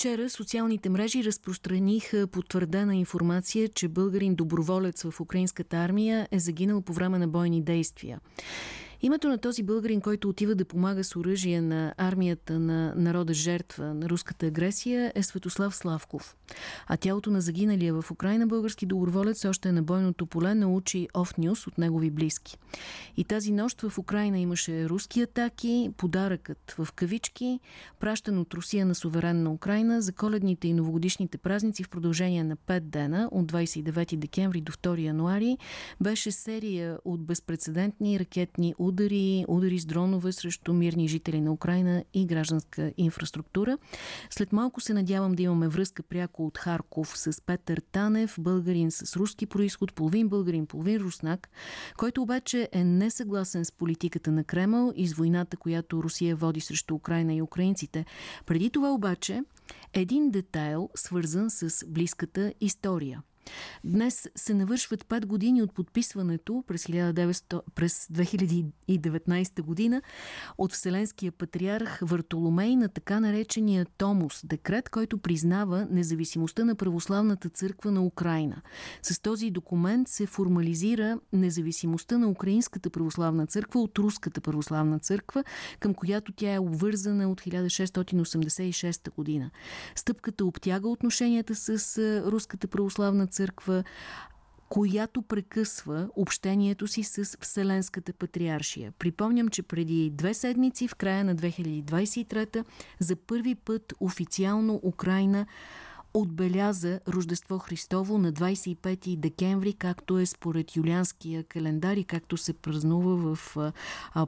Вчера социалните мрежи разпространиха потвърдена информация, че българин доброволец в украинската армия е загинал по време на бойни действия. Името на този българин, който отива да помага с оръжие на армията на народа жертва на руската агресия е Светослав Славков. А тялото на загиналия в Украина български доброволец още е на бойното поле, научи Off от негови близки. И тази нощ в Украина имаше руски атаки, подаръкът в кавички, пращан от Русия на суверенна Украина за коледните и новогодишните празници в продължение на 5 дена от 29 декември до 2 януари беше серия от безпредседентни ракетни удари удари, удари с дронове срещу мирни жители на Украина и гражданска инфраструктура. След малко се надявам да имаме връзка пряко от Харков с Петър Танев, българин с руски происход, половин българин, половин руснак, който обаче е несъгласен с политиката на Кремъл и с войната, която Русия води срещу Украина и украинците. Преди това обаче един детайл, свързан с близката история – Днес се навършват 5 години от подписването през, 1900, през 2019 година от Вселенския патриарх Вартоломей на така наречения Томос, декрет, който признава независимостта на православната църква на Украина. С този документ се формализира независимостта на Украинската православна църква от Руската православна църква, към която тя е обвързана от 1686 година. Стъпката обтяга отношенията с Руската православна църква, която прекъсва общението си с Вселенската патриаршия. Припомням, че преди две седмици, в края на 2023 за първи път официално Украина отбеляза Рождество Христово на 25 декември, както е според юлианския календар и както се празнува в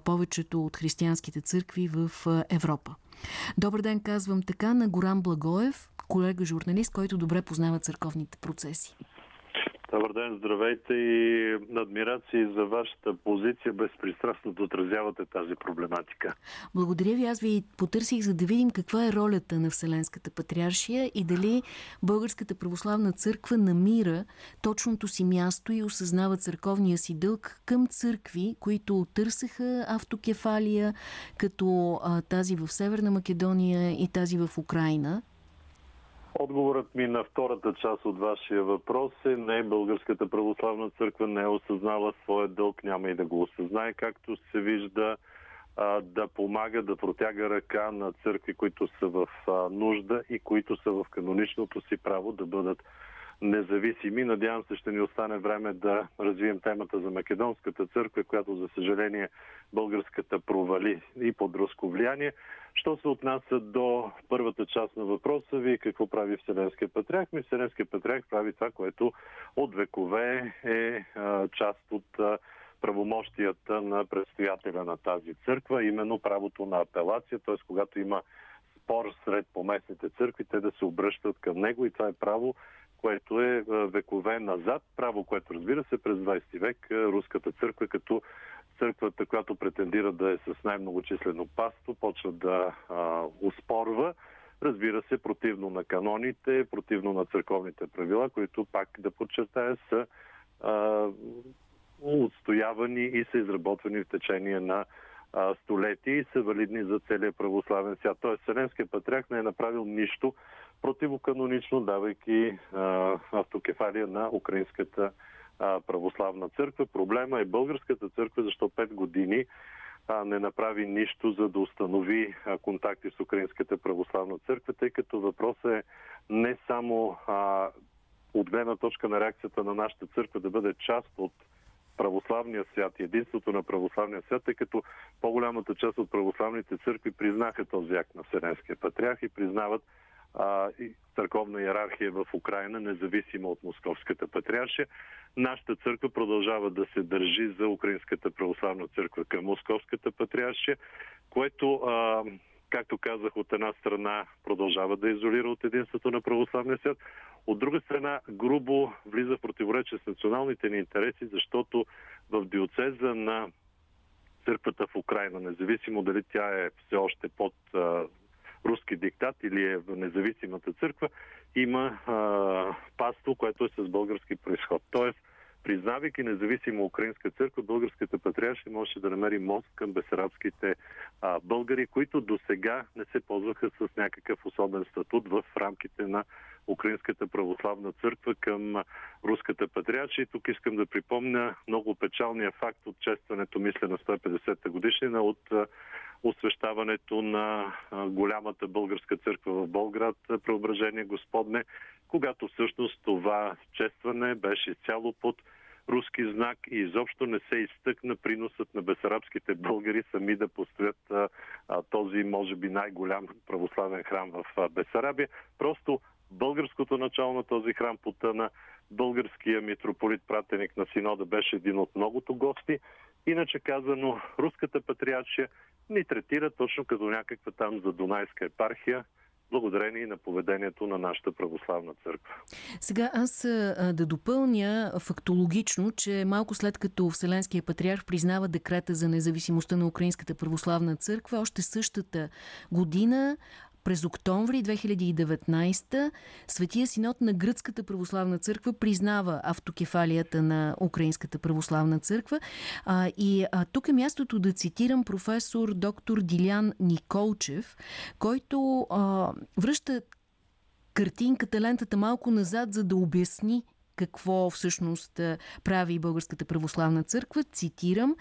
повечето от християнските църкви в Европа. Добър ден, казвам така на Горан Благоев, колега журналист, който добре познава църковните процеси. Добър ден, здравейте и адмирации за вашата позиция. Безпристрастно да отразявате тази проблематика. Благодаря ви. Аз ви потърсих, за да видим каква е ролята на Вселенската патриаршия и дали Българската православна църква намира точното си място и осъзнава църковния си дълг към църкви, които търсеха автокефалия, като а, тази в Северна Македония и тази в Украина Отговорът ми на втората част от вашия въпрос е не, Българската православна църква не е осъзнала своя дълг, няма и да го осъзнае, както се вижда да помага, да протяга ръка на църкви, които са в нужда и които са в каноничното си право да бъдат независими. Надявам се, ще ни остане време да развием темата за Македонската църква, която, за съжаление, българската провали и под руско влияние. Що се отнася до първата част на въпроса ви, какво прави Вселенския патриарх? Ми Вселенския патриарх прави това, което от векове е част от правомощията на предстоятеля на тази църква, именно правото на апелация, т.е. когато има спор сред поместните църкви, те да се обръщат към него и това е право, което е векове назад, право, което разбира се през 20 век руската църква като църквата, която претендира да е с най-многочислено паство, почва да а, успорва, разбира се, противно на каноните, противно на църковните правила, които пак да подчертая са а, отстоявани и са изработвани в течение на а, столетия и са валидни за целия православен свят. Тоест, Вселенския патриарх не е направил нищо противоканонично, давайки а, автокефалия на украинската православна църква. Проблема е българската църква, защо 5 години а, не направи нищо, за да установи а, контакти с Украинската православна църква, тъй като въпросът е не само а, от гледна точка на реакцията на нашата църква да бъде част от православния свят и единството на православния свят, тъй като по-голямата част от православните църкви признаха този акт на Вселенския патриарх и признават а, и църковна иерархия в Украина, независимо от Московската патриаршия. Нашата църква продължава да се държи за Украинската православна църква към Московската патриаршия, което, а, както казах, от една страна продължава да изолира от единството на православния свят, от друга страна грубо влиза в противоречие с националните ни интереси, защото в диоцеза на църквата в Украина, независимо дали тя е все още под руски диктат или е независимата църква, има а, паство, което е с български происход. Тоест, признавайки независимо украинска църква, българската патриаршия можеше да намери мост към бесарабските а, българи, които до сега не се ползваха с някакъв особен статут в рамките на Украинската православна църква към Руската патриаршия. И тук искам да припомня много печалния факт от честването, мисля, на 150-та годишнина от освещаването на голямата българска църква в Болград, Преображение Господне, когато всъщност това честване беше цяло под руски знак и изобщо не се изтъкна приносът на бесарабските българи сами да построят този, може би, най-голям православен храм в а, Бесарабия. Просто българското начало на този храм потъна. Българския митрополит, пратеник на Синода, беше един от многото гости. Иначе казано, руската патриаршия ни третира точно като някаква там за Дунайска епархия, благодарение на поведението на нашата православна църква. Сега аз да допълня фактологично, че малко след като Вселенския патриарх признава декрета за независимостта на Украинската православна църква, още същата година през октомври 2019 Светия синод на Гръцката православна църква признава автокефалията на Украинската православна църква. А, и а, тук е мястото да цитирам професор доктор Дилян Николчев, който а, връща картинката, лентата малко назад, за да обясни какво всъщност прави Българската православна църква. Цитирам,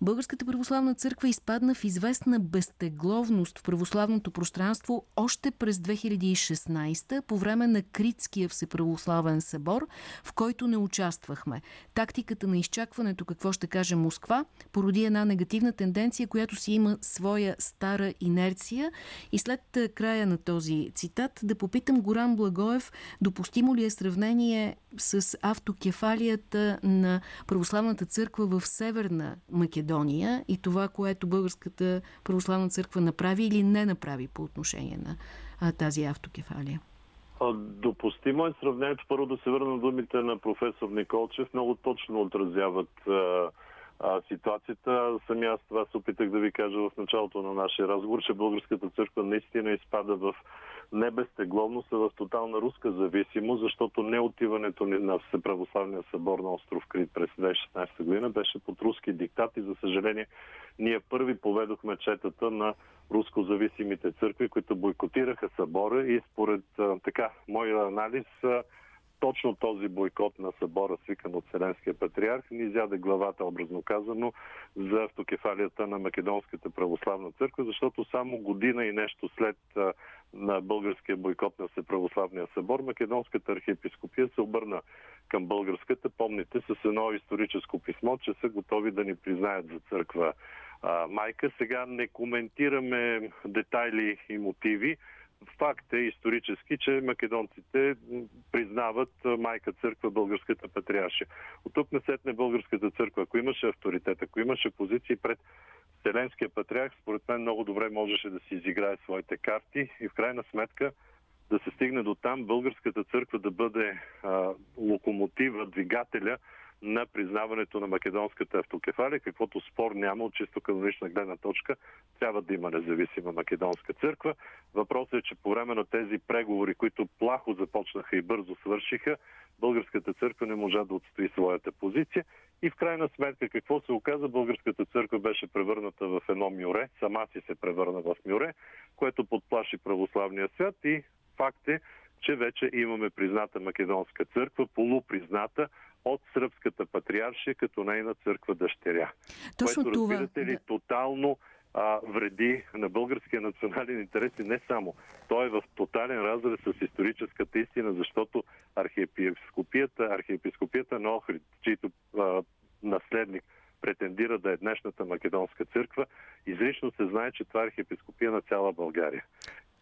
Българската православна църква изпадна в известна безтегловност в православното пространство още през 2016 по време на Критския всеправославен събор, в който не участвахме. Тактиката на изчакването, какво ще каже Москва, породи една негативна тенденция, която си има своя стара инерция. И след края на този цитат да попитам Горан Благоев, допустимо ли е сравнение с автокефалията на православната църква в Северна Македония и това, което Българската православна църква направи или не направи по отношение на а, тази автокефалия? Допустимо е сравнението. Първо да се върна на думите на професор Николчев. Много точно отразяват а, а, ситуацията. Сами аз това се опитах да ви кажа в началото на нашия разговор, че Българската църква наистина изпада в не безтегловно са в тотална руска зависимост, защото неотиването на Всеправославния събор на остров Крит през 2016 година беше под руски диктат и за съжаление ние първи поведохме четата на руско зависимите църкви, които бойкотираха събора и според така моя анализ точно този бойкот на събора, свикан от Вселенския патриарх, ни изяде главата, образно казано, за автокефалията на Македонската православна църква, защото само година и нещо след на българския бойкот на Всеправославния събор, Македонската архиепископия се обърна към българската, помните, с едно историческо писмо, че са готови да ни признаят за църква майка. Сега не коментираме детайли и мотиви, Факт е исторически, че македонците признават майка църква българската патриаршия. От тук насетне българската църква, ако имаше авторитет, ако имаше позиции пред Вселенския патриарх, според мен много добре можеше да си изиграе своите карти и в крайна сметка да се стигне до там българската църква да бъде а, локомотива, двигателя на признаването на македонската автокефалия, каквото спор няма от чисто канонична гледна точка. Трябва да има независима македонска църква. Въпросът е, че по време на тези преговори, които плахо започнаха и бързо свършиха, българската църква не можа да отстои своята позиция. И в крайна сметка какво се оказа? Българската църква беше превърната в едно мюре, сама си се превърна в мюре, което подплаши православния свят и факт е, че вече имаме призната македонска църква, полупризната, от сръбската патриаршия като нейна църква дъщеря. Точно което, това. разбирате ли, тотално а, вреди на българския национален интерес и не само. Той е в тотален разрез с историческата истина, защото архиепископията, архиепископията на Охрид, чийто а, наследник претендира да е днешната македонска църква, изрично се знае, че това е архиепископия на цяла България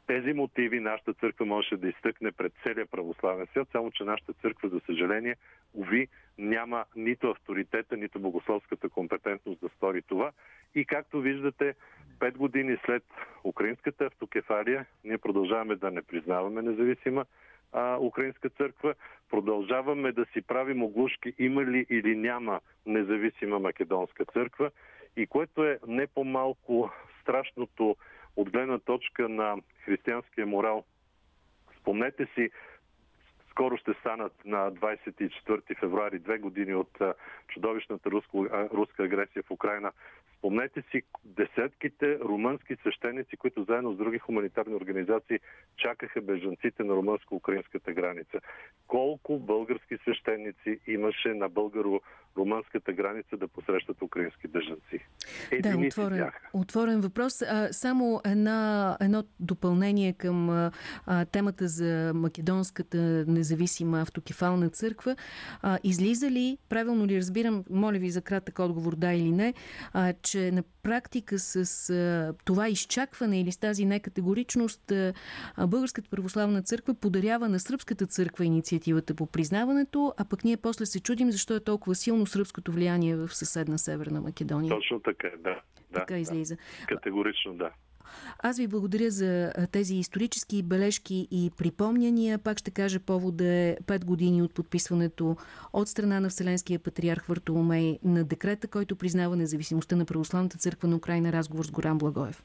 тези мотиви нашата църква можеше да изтъкне пред целия православен свят, само че нашата църква, за съжаление, уви, няма нито авторитета, нито богословската компетентност да стори това. И както виждате, пет години след украинската автокефалия, ние продължаваме да не признаваме независима а, украинска църква, продължаваме да си правим оглушки има ли или няма независима македонска църква и което е не по-малко страшното от гледна точка на християнския морал. Спомнете си, скоро ще станат на 24 февруари две години от чудовищната руска агресия в Украина. Спомнете си десетките румънски свещеници, които заедно с други хуманитарни организации чакаха бежанците на румънско-украинската граница. Колко български свещеници имаше на българо-румънската граница да посрещат украински бежанци? да, отворен, отворен въпрос. А, само една, едно допълнение към а, темата за македонската независима автокефална църква. А, излиза ли, правилно ли разбирам, моля ви за кратък отговор да или не, а, че на практика с а, това изчакване или с тази некатегоричност а, Българската православна църква подарява на Сръбската църква инициативата по признаването, а пък ние после се чудим защо е толкова силно сръбското влияние в съседна Северна Македония. Точно така, да. Така да, излиза. Да. Категорично, да. Аз ви благодаря за тези исторически бележки и припомняния. Пак ще кажа повода е 5 години от подписването от страна на Вселенския патриарх Вартоломей на декрета, който признава независимостта на Православната църква на Украина. Разговор с Горан Благоев.